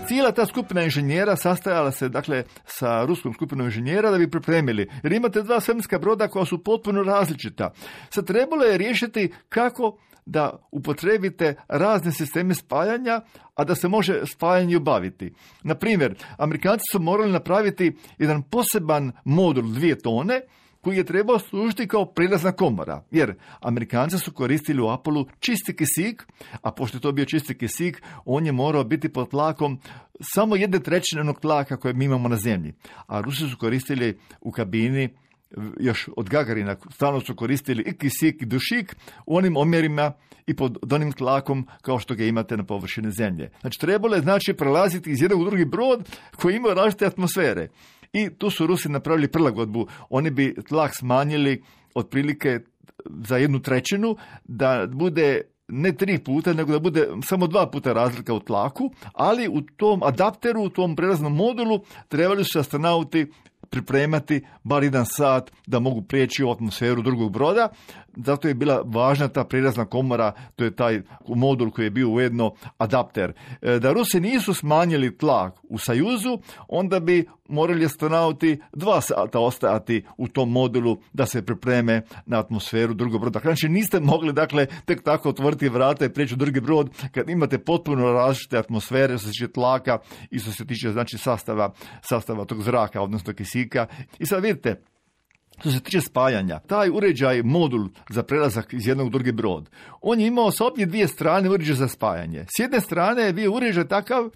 Cijela ta skupina inženjera sastajala se dakle sa ruskom skupinom inženjera da bi pripremili. Jer imate dva svemirska broda koja su potpuno različita. Sad trebalo je riješiti kako da upotrebite razne sisteme spajanja, a da se može spajanje obaviti. Na primjer, Amerikanci su morali napraviti jedan poseban modul dvije tone, koji je trebao služiti kao prilazna komora, jer Amerikanci su koristili u Apolu čisti kisik, a pošto je to bio čisti kisik, on je morao biti pod tlakom samo jedne trećine onog tlaka koje mi imamo na zemlji. A Rusi su koristili u kabini još od Gagarina stalno su koristili i kisik i dušik u onim omjerima i pod onim tlakom kao što ga imate na površini zemlje. Znači trebalo je znači prelaziti iz jednog u drugi brod koji ima različite atmosfere. I tu su Rusi napravili prilagodbu. Oni bi tlak smanjili otprilike za jednu trećinu da bude ne tri puta, nego da bude samo dva puta razlika u tlaku, ali u tom adapteru, u tom prelaznom modulu trebali su astronauti pripremati bar jedan sat da mogu prijeći u atmosferu drugog broda. Zato je bila važna ta prijelazna komora, to je taj modul koji je bio ujedno adapter. E, da Rusi nisu smanjili tlak u Sajuzu, onda bi morali astronauti dva sata ostajati u tom modulu da se pripreme na atmosferu drugog broda. Znači niste mogli dakle tek tako otvoriti vrata i prijeći u drugi brod kad imate potpuno različite atmosfere što se tiče tlaka i što se tiče znači sastava, sastava tog zraka, odnosno kisika. I sad vidite, što se tiče spajanja, taj uređaj, modul za prelazak iz jednog u drugi brod, on je imao sa obje dvije strane uređaj za spajanje. S jedne strane je bio uređaj takav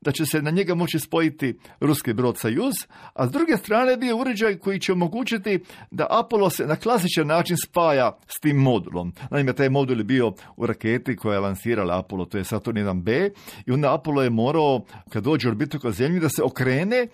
da će se na njega moći spojiti ruski brod Sajuz, a s druge strane je bio uređaj koji će omogućiti da Apollo se na klasičan način spaja s tim modulom. Naime, taj modul je bio u raketi koja je lansirala Apollo, to je Saturn 1B, i onda Apollo je morao, kad dođe u orbitu ka zemlji, da se okrene,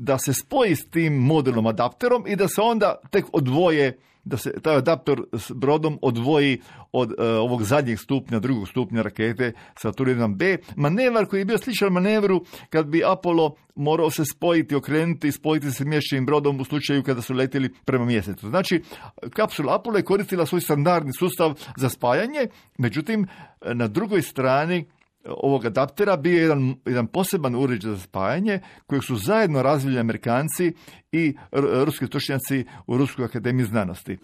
da se spoji s tim modulom adapterom i da se onda tek odvoje da se taj adapter s brodom odvoji od e, ovog zadnjeg stupnja, drugog stupnja rakete Saturn 1B. Manevar koji je bio sličan manevru kad bi Apollo morao se spojiti, okrenuti i spojiti se mješćim brodom u slučaju kada su letjeli prema mjesecu. Znači, kapsula Apollo je koristila svoj standardni sustav za spajanje, međutim, na drugoj strani ovog adaptera bio jedan, jedan poseban uređaj za spajanje kojeg su zajedno razvili Amerikanci i ruski stručnjaci u Ruskoj akademiji znanosti.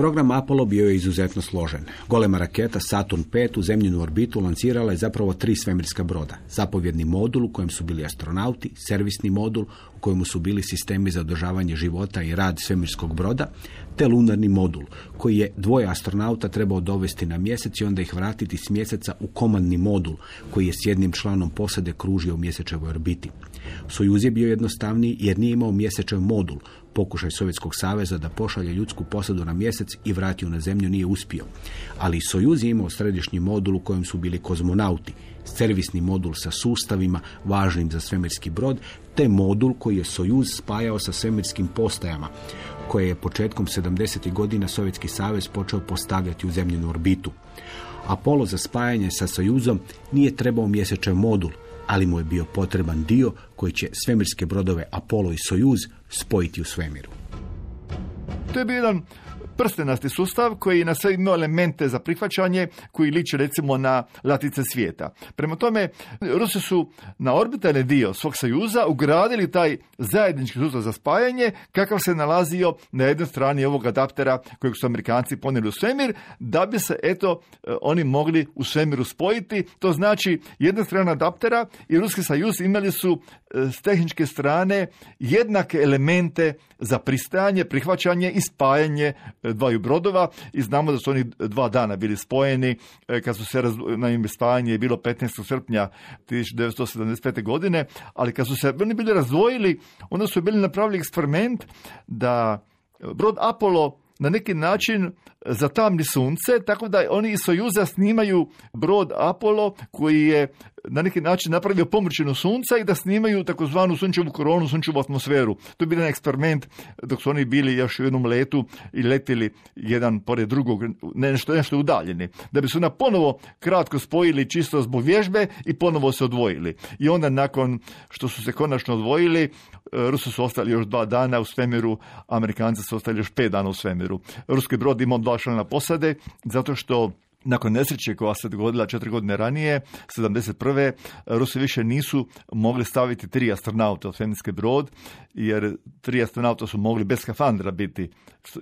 Program Apollo bio je izuzetno složen. Golema raketa Saturn V u zemljinu orbitu lancirala je zapravo tri svemirska broda. Zapovjedni modul u kojem su bili astronauti, servisni modul u kojemu su bili sistemi za održavanje života i rad svemirskog broda, te lunarni modul koji je dvoje astronauta trebao dovesti na mjesec i onda ih vratiti s mjeseca u komandni modul koji je s jednim članom posade kružio u mjesečevoj orbiti. Sojuz je bio jednostavniji jer nije imao mjesečev modul. Pokušaj Sovjetskog saveza da pošalje ljudsku posadu na mjesec i vrati ju na zemlju nije uspio. Ali Sojuz je imao središnji modul u kojem su bili kozmonauti, servisni modul sa sustavima važnim za svemirski brod, te modul koji je Sojuz spajao sa svemirskim postajama, koje je početkom 70. godina Sovjetski savez počeo postavljati u zemljenu orbitu. Apollo za spajanje sa Sojuzom nije trebao mjesečev modul, ali mu je bio potreban dio koji će svemirske brodove Apollo i Sojuz spojiti u svemiru. To je bio jedan prstenasti sustav koji na sve imao elemente za prihvaćanje koji liče recimo na latice svijeta. Prema tome, Rusi su na orbitalni dio svog sajuza ugradili taj zajednički sustav za spajanje kakav se nalazio na jednoj strani ovog adaptera kojeg su Amerikanci ponijeli u svemir da bi se eto oni mogli u svemiru spojiti. To znači jedna strana adaptera i Ruski sajuz imali su e, s tehničke strane jednake elemente za pristajanje, prihvaćanje i spajanje e, e, dvaju brodova i znamo da su oni dva dana bili spojeni e, kad su se raz- na ime spajanje je bilo 15. srpnja 1975. godine, ali kad su se oni bili razdvojili, onda su bili napravili eksperiment da brod Apollo na neki način zatamni sunce, tako da oni iz Sojuza snimaju brod Apollo koji je na neki način napravio pomrčinu sunca i da snimaju takozvanu sunčevu koronu, sunčevu atmosferu. To je bio jedan eksperiment dok su oni bili još u jednom letu i letili jedan pored drugog, nešto, nešto udaljeni. Da bi su na ponovo kratko spojili čisto zbog vježbe i ponovo se odvojili. I onda nakon što su se konačno odvojili, Rusi su ostali još dva dana u svemiru, Amerikanci su ostali još pet dana u svemiru. Ruski brod imao dva člana posade, zato što nakon nesreće koja se dogodila četiri godine ranije, 71. Rusi više nisu mogli staviti tri astronauta u svemirski brod, jer tri astronauta su mogli bez skafandra biti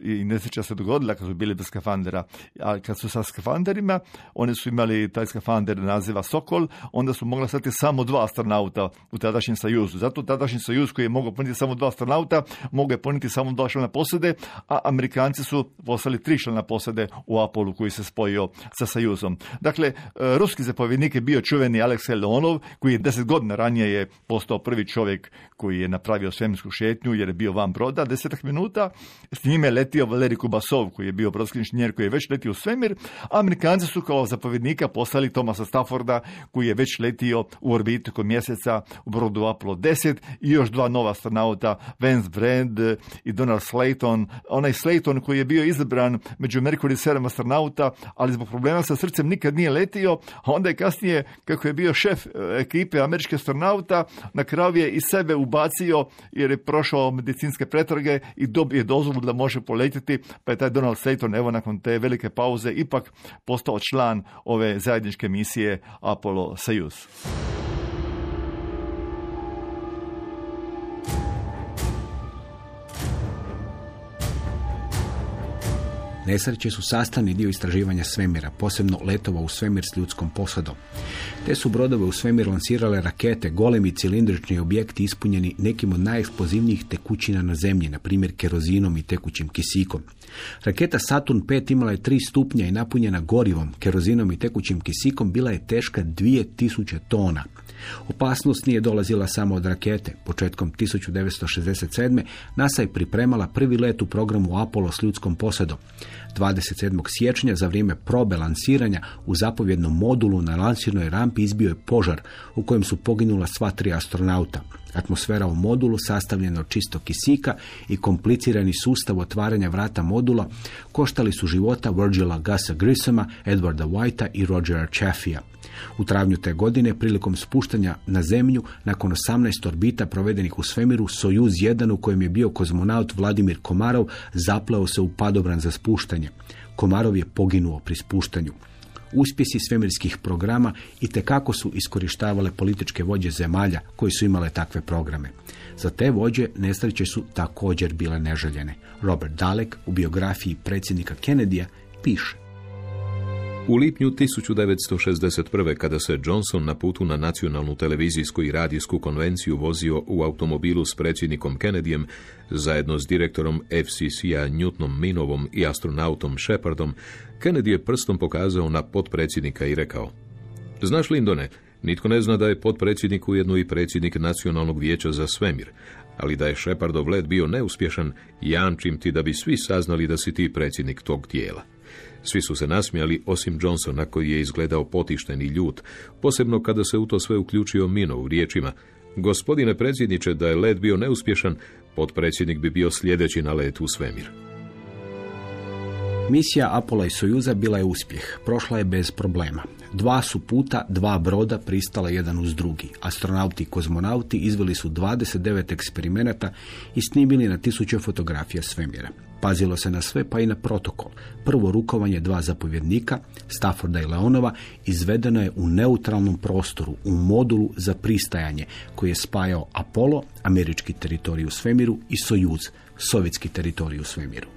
i nesreća se dogodila kad su bili bez skafandera. A kad su sa skafanderima, oni su imali taj skafander naziva Sokol, onda su mogli staviti samo dva astronauta u tadašnjem Sajuzu. Zato tadašnji Sajuz koji je mogao puniti samo dva astronauta, mogao je puniti samo dva člana posade, a Amerikanci su poslali tri člana posade u Apolu koji se spojio sa Sajuzom. Dakle, e, ruski zapovjednik je bio čuveni Aleksej Leonov, koji je deset godina ranije je postao prvi čovjek koji je napravio svemirsku šetnju jer je bio van broda desetak minuta. S njime je letio Valeri Kubasov koji je bio brodski inženjer koji je već letio u svemir. Amerikanci su kao zapovjednika poslali Tomasa Stafforda koji je već letio u orbitu kod mjeseca u brodu Apollo 10 i još dva nova astronauta Vance Brand i Donald Slayton. Onaj Slayton koji je bio izabran među Mercury 7 astronauta, ali zbog problema sa srcem nikad nije letio, a onda je kasnije, kako je bio šef e, ekipe američke astronauta, na kraju je i sebe ubacio jer je prošao medicinske pretrage i dobije dozvolu da može poletiti, pa je taj Donald Slayton, evo nakon te velike pauze, ipak postao član ove zajedničke misije Apollo Soyuz. Nesreće su sastavni dio istraživanja svemira, posebno letova u svemir s ljudskom posadom. Te su brodove u svemir lansirale rakete, golemi cilindrični objekti ispunjeni nekim od najeksplozivnijih tekućina na zemlji, na primjer kerozinom i tekućim kisikom. Raketa Saturn 5 imala je tri stupnja i napunjena gorivom, kerozinom i tekućim kisikom bila je teška 2000 tona. Opasnost nije dolazila samo od rakete. Početkom 1967. NASA je pripremala prvi let u programu Apollo s ljudskom posadom. 27. siječnja za vrijeme probe lansiranja u zapovjednom modulu na lansirnoj rampi izbio je požar u kojem su poginula sva tri astronauta. Atmosfera u modulu sastavljena od čistog kisika i komplicirani sustav otvaranja vrata modula koštali su života Virgila Gusa Grissoma, Edwarda Whitea i Rogera Chaffee'a. U travnju te godine, prilikom spuštanja na zemlju, nakon 18 orbita provedenih u svemiru, Sojuz 1 u kojem je bio kozmonaut Vladimir Komarov zaplao se u padobran za spuštanje. Komarov je poginuo pri spuštanju. Uspjesi svemirskih programa i tekako su iskorištavale političke vođe zemalja koji su imale takve programe. Za te vođe nesreće su također bile neželjene. Robert Dalek u biografiji predsjednika Kennedyja piše. U lipnju 1961. kada se Johnson na putu na nacionalnu televizijsku i radijsku konvenciju vozio u automobilu s predsjednikom Kennedyjem, zajedno s direktorom FCC-a Newtonom Minovom i astronautom Shepardom, Kennedy je prstom pokazao na potpredsjednika i rekao Znaš, Lindone, nitko ne zna da je potpredsjednik ujedno i predsjednik Nacionalnog vijeća za svemir, ali da je Shepardov let bio neuspješan, jamčim ti da bi svi saznali da si ti predsjednik tog tijela. Svi su se nasmijali, osim Johnsona koji je izgledao potišten i ljut, posebno kada se u to sve uključio Minov riječima. Gospodine predsjedniče, da je let bio neuspješan, potpredsjednik bi bio sljedeći na let u svemir. Misija Apola i Sojuza bila je uspjeh. Prošla je bez problema. Dva su puta, dva broda pristala jedan uz drugi. Astronauti i kozmonauti izveli su 29 eksperimenata i snimili na tisuće fotografija svemira. Pazilo se na sve pa i na protokol. Prvo rukovanje dva zapovjednika, Stafforda i Leonova, izvedeno je u neutralnom prostoru, u modulu za pristajanje, koji je spajao Apollo, američki teritorij u svemiru, i Sojuz, sovjetski teritorij u svemiru.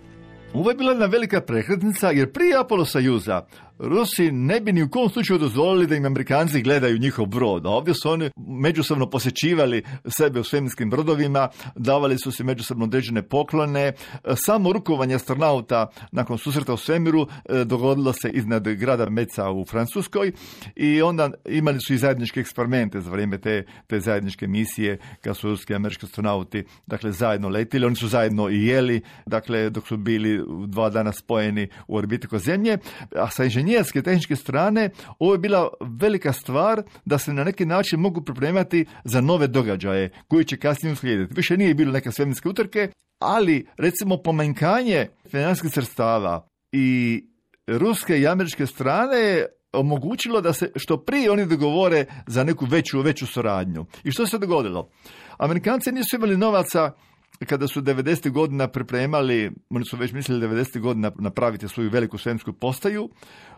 Ovo je bila jedna velika prekretnica jer prije Apollo Sojuza Rusi ne bi ni u kom slučaju dozvolili da im Amerikanci gledaju njihov brod. A ovdje su oni međusobno posjećivali sebe u svemirskim brodovima, davali su se međusobno određene poklone. Samo rukovanje astronauta nakon susreta u svemiru e, dogodilo se iznad grada Meca u Francuskoj i onda imali su i zajedničke eksperimente za vrijeme te, te zajedničke misije kad su ruski i američki astronauti dakle zajedno letili, oni su zajedno i jeli, dakle dok su bili dva dana spojeni u orbiti oko Zemlje, a sa inženjerske tehničke strane ovo je bila velika stvar da se na neki način mogu pripremati za nove događaje koji će kasnije uslijediti. Više nije bilo neke svemirske utrke, ali recimo pomanjkanje financijskih sredstava i ruske i američke strane je omogućilo da se što prije oni dogovore za neku veću veću suradnju. I što se dogodilo? Amerikanci nisu imali novaca kada su 90. godina pripremali, oni su već mislili 90. godina napraviti svoju veliku svemirsku postaju,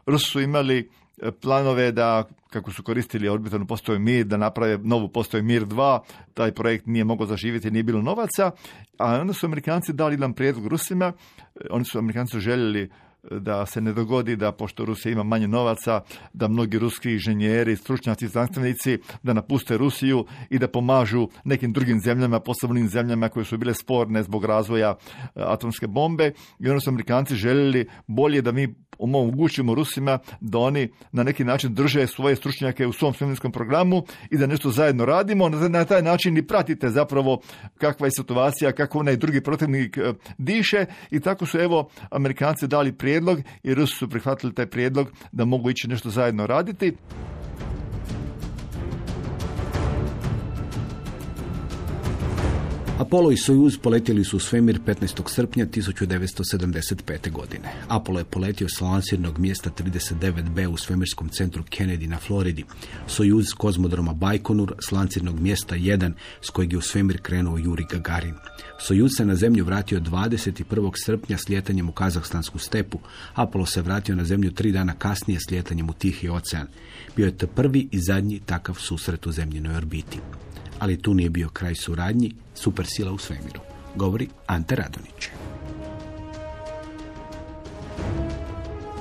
Rusi su imali e, planove da, kako su koristili orbitalnu postaju Mir, da naprave novu postaju Mir 2, taj projekt nije mogao zaživjeti, nije bilo novaca, a onda su Amerikanci dali jedan prijedlog Rusima, e, oni su Amerikanci željeli da se ne dogodi da, pošto Rusija ima manje novaca, da mnogi ruski inženjeri, stručnjaci, znanstvenici da napuste Rusiju i da pomažu nekim drugim zemljama, posebnim zemljama koje su bile sporne zbog razvoja e, atomske bombe. I onda su Amerikanci željeli bolje da mi omogućimo Rusima da oni na neki način drže svoje stručnjake u svom svemirskom programu i da nešto zajedno radimo. Na taj način i pratite zapravo kakva je situacija, kako onaj drugi protivnik e, diše i tako su evo Amerikanci dali prijedlog i Rusi su prihvatili taj prijedlog da mogu ići nešto zajedno raditi. Apollo i Sojuz poletjeli su u svemir 15. srpnja 1975. godine. Apollo je poletio s lansirnog mjesta 39B u svemirskom centru Kennedy na Floridi. Sojuz s kozmodroma Bajkonur s lansirnog mjesta 1 s kojeg je u svemir krenuo Juri Gagarin. Sojuz se na zemlju vratio 21. srpnja slijetanjem u Kazahstansku stepu. Apollo se vratio na zemlju tri dana kasnije slijetanjem u Tihi ocean. Bio je to prvi i zadnji takav susret u zemljinoj orbiti ali tu nije bio kraj suradnji supersila u svemiru, govori Ante Radonić.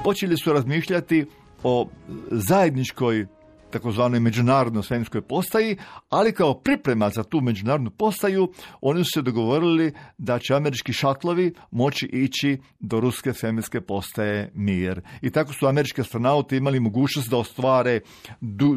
Počeli su razmišljati o zajedničkoj takozvanoj međunarodnoj svemirskoj postaji, ali kao priprema za tu međunarodnu postaju oni su se dogovorili da će američki šatlovi moći ići do ruske svemirske postaje Mir. I tako su američki astronauti imali mogućnost da ostvare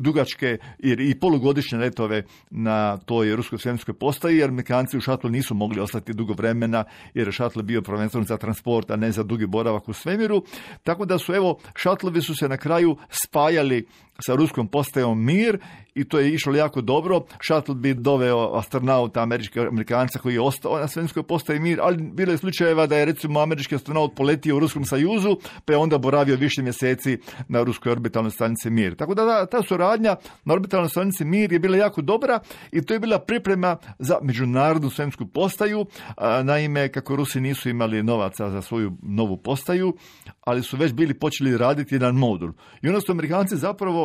dugačke i polugodišnje letove na toj ruskoj svemirskoj postaji, jer Amerikanci u šatlu nisu mogli ostati dugo vremena, jer je šatl bio prvenstveno za transport, a ne za dugi boravak u svemiru. Tako da su, evo, šatlovi su se na kraju spajali sa ruskom postajom Mir i to je išlo jako dobro. Shuttle bi doveo astronauta američke amerikanca koji je ostao na svemirskoj postaji Mir, ali bilo je slučajeva da je recimo američki astronaut poletio u Ruskom Sajuzu, pa je onda boravio više mjeseci na ruskoj orbitalnoj stanici Mir. Tako da ta, suradnja na orbitalnoj stanici Mir je bila jako dobra i to je bila priprema za međunarodnu svemirsku postaju. Naime, kako Rusi nisu imali novaca za svoju novu postaju, ali su već bili počeli raditi jedan modul. I onda su Amerikanci zapravo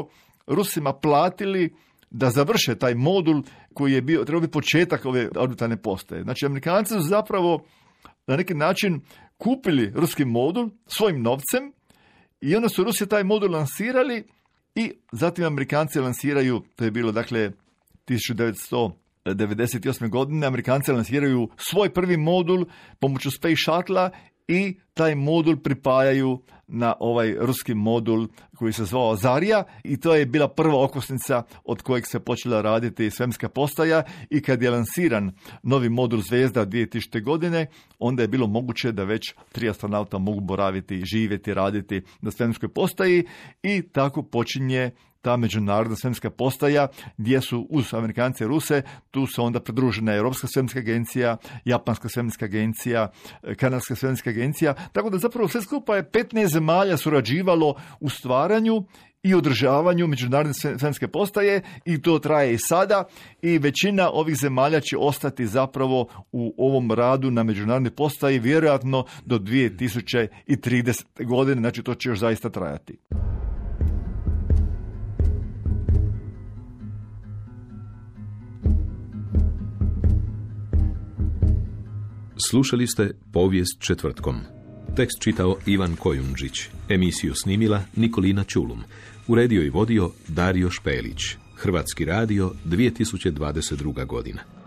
Rusima platili da završe taj modul koji je bio, trebao biti početak ove orbitalne postaje. Znači, Amerikanci su zapravo na neki način kupili ruski modul svojim novcem i onda su Rusi taj modul lansirali i zatim Amerikanci lansiraju, to je bilo dakle 1998. godine, Amerikanci lansiraju svoj prvi modul pomoću Space Shuttle i taj modul pripajaju na ovaj ruski modul koji se zvao Zarija i to je bila prva okosnica od kojeg se počela raditi svemska postaja i kad je lansiran novi modul Zvezda 2000. godine, onda je bilo moguće da već tri astronauta mogu boraviti, živjeti, raditi na svemskoj postaji i tako počinje ta međunarodna svemirska postaja gdje su uz Amerikance i Ruse, tu su onda pridružena Europska svemirska agencija, Japanska svemirska agencija, Kanadska svemirska agencija, tako da zapravo sve skupa je 15 zemalja surađivalo u stvaranju i održavanju međunarodne svemirske postaje i to traje i sada i većina ovih zemalja će ostati zapravo u ovom radu na međunarodnoj postaji vjerojatno do 2030. godine, znači to će još zaista trajati. Slušali ste povijest četvrtkom. Tekst čitao Ivan Kojundžić. Emisiju snimila Nikolina Čulum. Uredio i vodio Dario Špelić. Hrvatski radio 2022. godina.